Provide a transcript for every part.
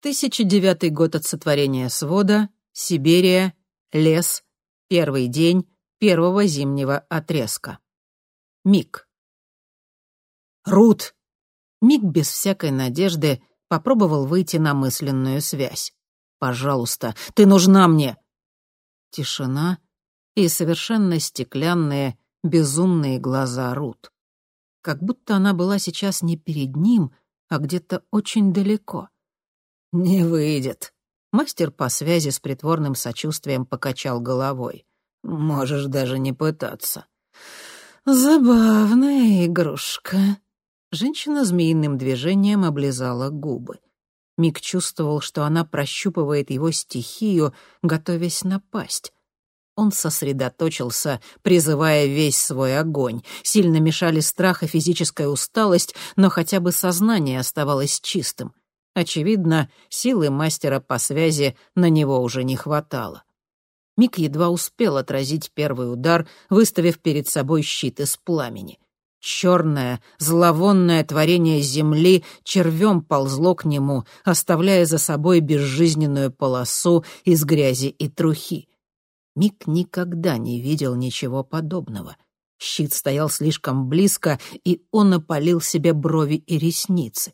1009 год от сотворения свода, Сибирия, лес, первый день первого зимнего отрезка. Мик. «Рут!» Мик без всякой надежды попробовал выйти на мысленную связь. «Пожалуйста, ты нужна мне!» Тишина и совершенно стеклянные, безумные глаза Рут. Как будто она была сейчас не перед ним, а где-то очень далеко. «Не выйдет». Мастер по связи с притворным сочувствием покачал головой. «Можешь даже не пытаться». «Забавная игрушка». Женщина змеиным движением облизала губы. Мик чувствовал, что она прощупывает его стихию, готовясь напасть. Он сосредоточился, призывая весь свой огонь. Сильно мешали страх и физическая усталость, но хотя бы сознание оставалось чистым. Очевидно, силы мастера по связи на него уже не хватало. Мик едва успел отразить первый удар, выставив перед собой щит из пламени. Черное, зловонное творение земли червем ползло к нему, оставляя за собой безжизненную полосу из грязи и трухи. Мик никогда не видел ничего подобного. Щит стоял слишком близко, и он опалил себе брови и ресницы.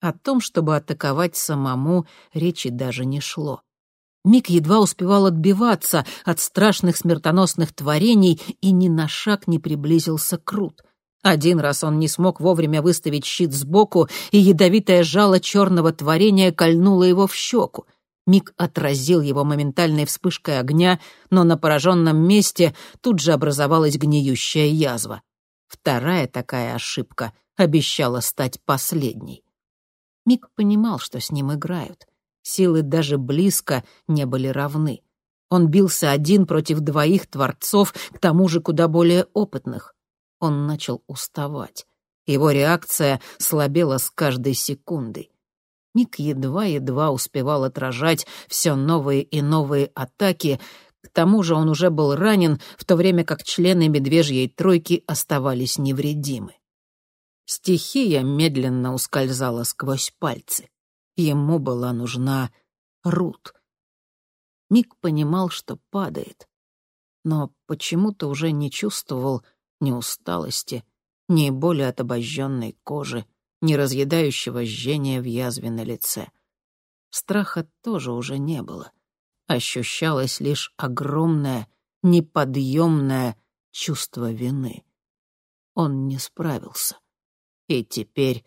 О том, чтобы атаковать самому, речи даже не шло. Мик едва успевал отбиваться от страшных смертоносных творений и ни на шаг не приблизился к Рут. Один раз он не смог вовремя выставить щит сбоку, и ядовитое жало черного творения кольнуло его в щеку. Мик отразил его моментальной вспышкой огня, но на пораженном месте тут же образовалась гниющая язва. Вторая такая ошибка обещала стать последней. Мик понимал, что с ним играют. Силы даже близко не были равны. Он бился один против двоих творцов, к тому же куда более опытных. Он начал уставать. Его реакция слабела с каждой секундой. Мик едва-едва успевал отражать все новые и новые атаки, к тому же он уже был ранен, в то время как члены медвежьей тройки оставались невредимы. Стихия медленно ускользала сквозь пальцы. Ему была нужна Рут. Мик понимал, что падает, но почему-то уже не чувствовал ни усталости, ни боли от обожженной кожи, ни разъедающего жжения в язве на лице. Страха тоже уже не было. Ощущалось лишь огромное, неподъемное чувство вины. Он не справился. И теперь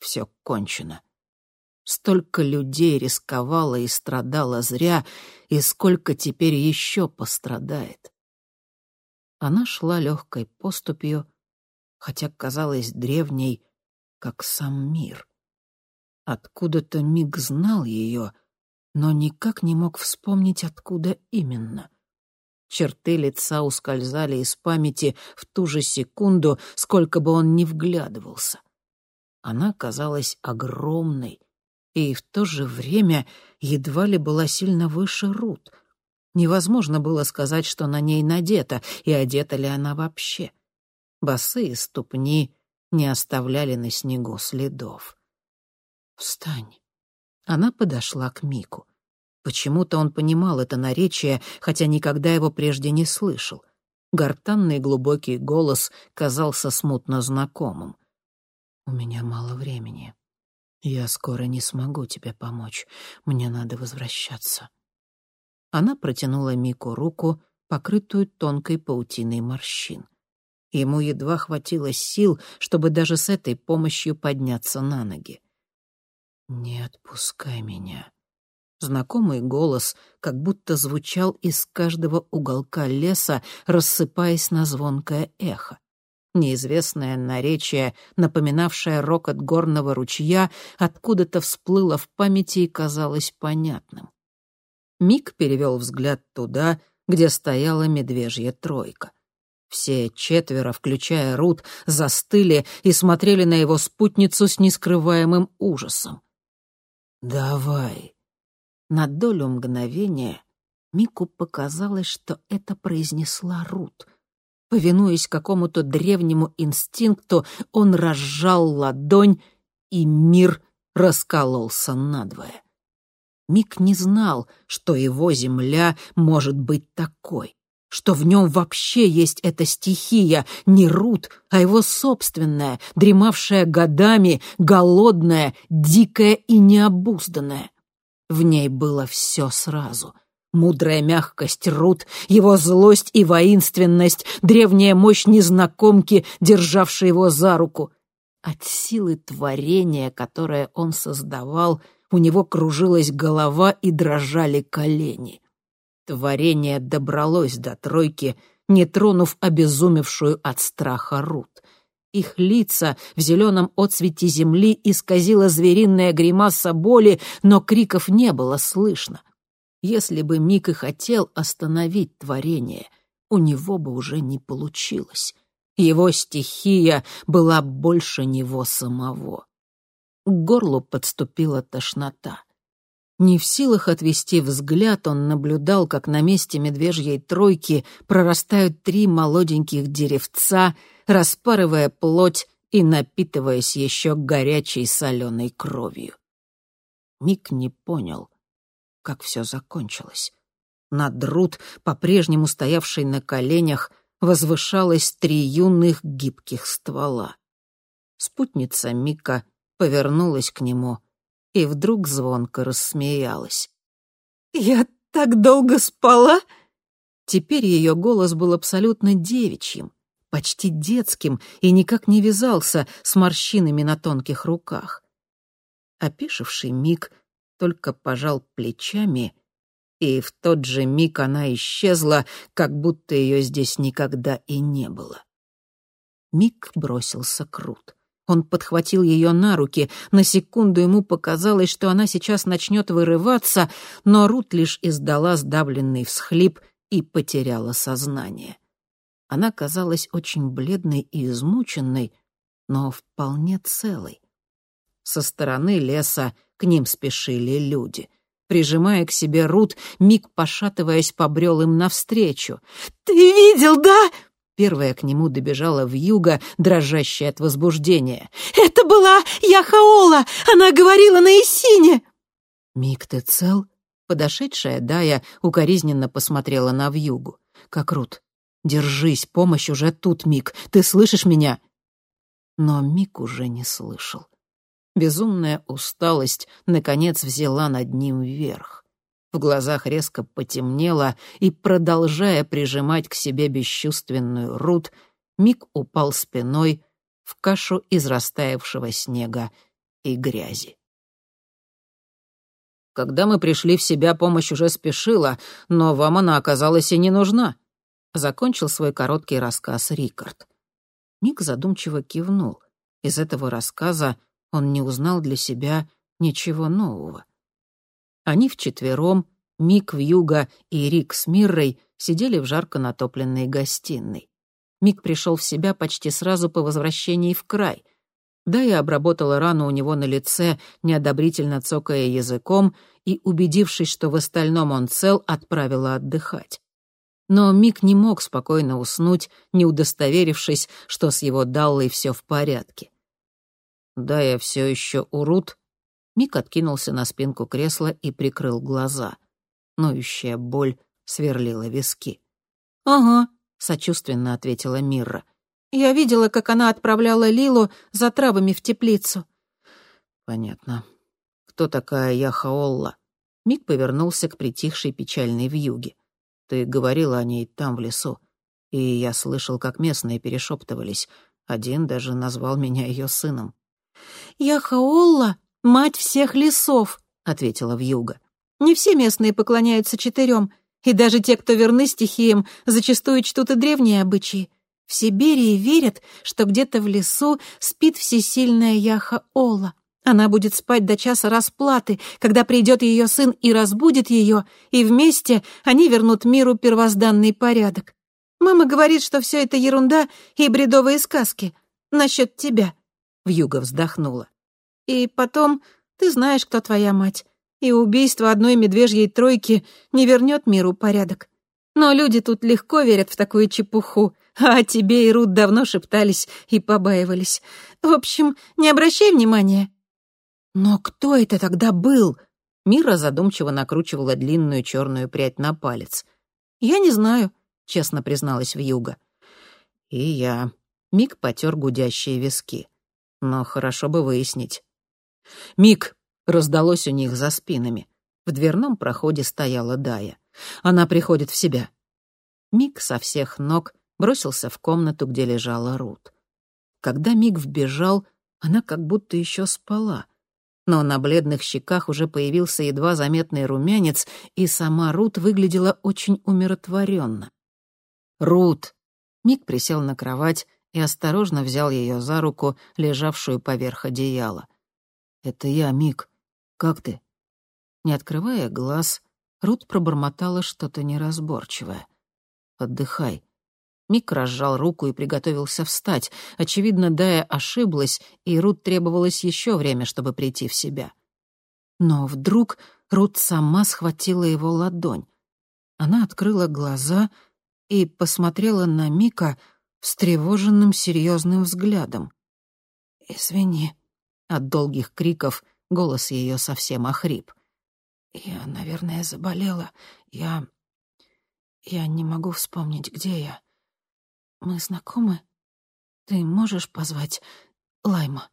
все кончено. Столько людей рисковало и страдало зря, и сколько теперь еще пострадает. Она шла легкой поступью, хотя казалась древней, как сам мир. Откуда-то Миг знал ее, но никак не мог вспомнить, откуда именно. Черты лица ускользали из памяти в ту же секунду, сколько бы он ни вглядывался. Она казалась огромной и в то же время едва ли была сильно выше Рут. Невозможно было сказать, что на ней надето, и одета ли она вообще. Босые ступни не оставляли на снегу следов. «Встань». Она подошла к Мику. Почему-то он понимал это наречие, хотя никогда его прежде не слышал. Гортанный глубокий голос казался смутно знакомым. «У меня мало времени. Я скоро не смогу тебе помочь. Мне надо возвращаться». Она протянула Мику руку, покрытую тонкой паутиной морщин. Ему едва хватило сил, чтобы даже с этой помощью подняться на ноги. «Не отпускай меня», Знакомый голос как будто звучал из каждого уголка леса, рассыпаясь на звонкое эхо. Неизвестное наречие, напоминавшее рокот горного ручья, откуда-то всплыло в памяти и казалось понятным. Мик перевел взгляд туда, где стояла медвежья тройка. Все четверо, включая Рут, застыли и смотрели на его спутницу с нескрываемым ужасом. «Давай», на долю мгновения Мику показалось, что это произнесла Рут. Повинуясь какому-то древнему инстинкту, он разжал ладонь, и мир раскололся надвое. Мик не знал, что его земля может быть такой, что в нем вообще есть эта стихия, не Рут, а его собственная, дремавшая годами, голодная, дикая и необузданная. В ней было все сразу — Мудрая мягкость Рут, его злость и воинственность, древняя мощь незнакомки, державшей его за руку. От силы творения, которое он создавал, у него кружилась голова и дрожали колени. Творение добралось до тройки, не тронув обезумевшую от страха Рут. Их лица в зеленом отсвете земли исказила звериная гримаса боли, но криков не было слышно. Если бы Мик и хотел остановить творение, у него бы уже не получилось. Его стихия была больше него самого. К горлу подступила тошнота. Не в силах отвести взгляд, он наблюдал, как на месте медвежьей тройки прорастают три молоденьких деревца, распарывая плоть и напитываясь еще горячей соленой кровью. Мик не понял, как все закончилось. Над Рут, по-прежнему стоявшей на коленях, возвышалось три юных гибких ствола. Спутница Мика повернулась к нему и вдруг звонко рассмеялась. «Я так долго спала?» Теперь ее голос был абсолютно девичьим, почти детским и никак не вязался с морщинами на тонких руках. Опишивший миг только пожал плечами, и в тот же миг она исчезла, как будто ее здесь никогда и не было. Мик бросился к Рут. Он подхватил ее на руки. На секунду ему показалось, что она сейчас начнет вырываться, но Рут лишь издала сдавленный всхлип и потеряла сознание. Она казалась очень бледной и измученной, но вполне целой. Со стороны леса к ним спешили люди. Прижимая к себе Рут, Мик, пошатываясь, побрел им навстречу. «Ты видел, да?» Первая к нему добежала в юго, дрожащая от возбуждения. «Это была Яхаола! Она говорила на Исине!» «Мик, ты цел?» Подошедшая Дая укоризненно посмотрела на вьюгу. «Как Рут, держись, помощь уже тут, Мик. Ты слышишь меня?» Но Мик уже не слышал. Безумная усталость, наконец, взяла над ним верх. В глазах резко потемнело, и, продолжая прижимать к себе бесчувственную Рут, Мик упал спиной в кашу из растаявшего снега и грязи. Когда мы пришли в себя, помощь уже спешила, но вам она оказалась и не нужна. Закончил свой короткий рассказ Рикард. Мик задумчиво кивнул. Из этого рассказа он не узнал для себя ничего нового. Они вчетвером, Мик Вьюга и Рик с Миррой, сидели в жарко натопленной гостиной. Мик пришел в себя почти сразу по возвращении в край. Да, я обработала рану у него на лице, неодобрительно цокая языком, и, убедившись, что в остальном он цел, отправила отдыхать. Но Мик не мог спокойно уснуть, не удостоверившись, что с его Даллой все в порядке. Да, я все еще урод. Мик откинулся на спинку кресла и прикрыл глаза. Ноющая боль сверлила виски. «Ага», — сочувственно ответила Мирра. «Я видела, как она отправляла Лилу за травами в теплицу». «Понятно. Кто такая Яхаолла?» Мик повернулся к притихшей печальной вьюге. «Ты говорила о ней там, в лесу, и я слышал, как местные перешептывались. Один даже назвал меня ее сыном. «Я Хаолла, мать всех лесов», — ответила Вьюга. «Не все местные поклоняются четырем, и даже те, кто верны стихиям, зачастую чтут и древние обычаи. В Сибири верят, что где-то в лесу спит всесильная Яха Ола. Она будет спать до часа расплаты, когда придет ее сын и разбудит ее, и вместе они вернут миру первозданный порядок. Мама говорит, что все это ерунда и бредовые сказки. Насчет тебя. Вьюга вздохнула. «И потом, ты знаешь, кто твоя мать, и убийство одной медвежьей тройки не вернет миру порядок. Но люди тут легко верят в такую чепуху, а о тебе и Рут давно шептались и побаивались. В общем, не обращай внимания». «Но кто это тогда был?» Мира задумчиво накручивала длинную черную прядь на палец. «Я не знаю», — честно призналась Вьюга. «И я». Мик потер гудящие виски. «Но хорошо бы выяснить». «Мик!» — раздалось у них за спинами. В дверном проходе стояла Дая. Она приходит в себя. Мик со всех ног бросился в комнату, где лежала Рут. Когда Мик вбежал, она как будто еще спала — но на бледных щеках уже появился едва заметный румянец, и сама Рут выглядела очень умиротворенно. «Рут!» Мик присел на кровать и осторожно взял ее за руку, лежавшую поверх одеяла. «Это я, Мик. Как ты?» Не открывая глаз, Рут пробормотала что-то неразборчивое. «Отдыхай. Мик разжал руку и приготовился встать. Очевидно, Дая ошиблась, и Рут требовалось еще время, чтобы прийти в себя. Но вдруг Рут сама схватила его ладонь. Она открыла глаза и посмотрела на Мика встревоженным серьезным взглядом. «Извини», — от долгих криков голос ее совсем охрип. «Я, наверное, заболела. Я... я не могу вспомнить, где я». Мы знакомы? Ты можешь позвать Лайма?»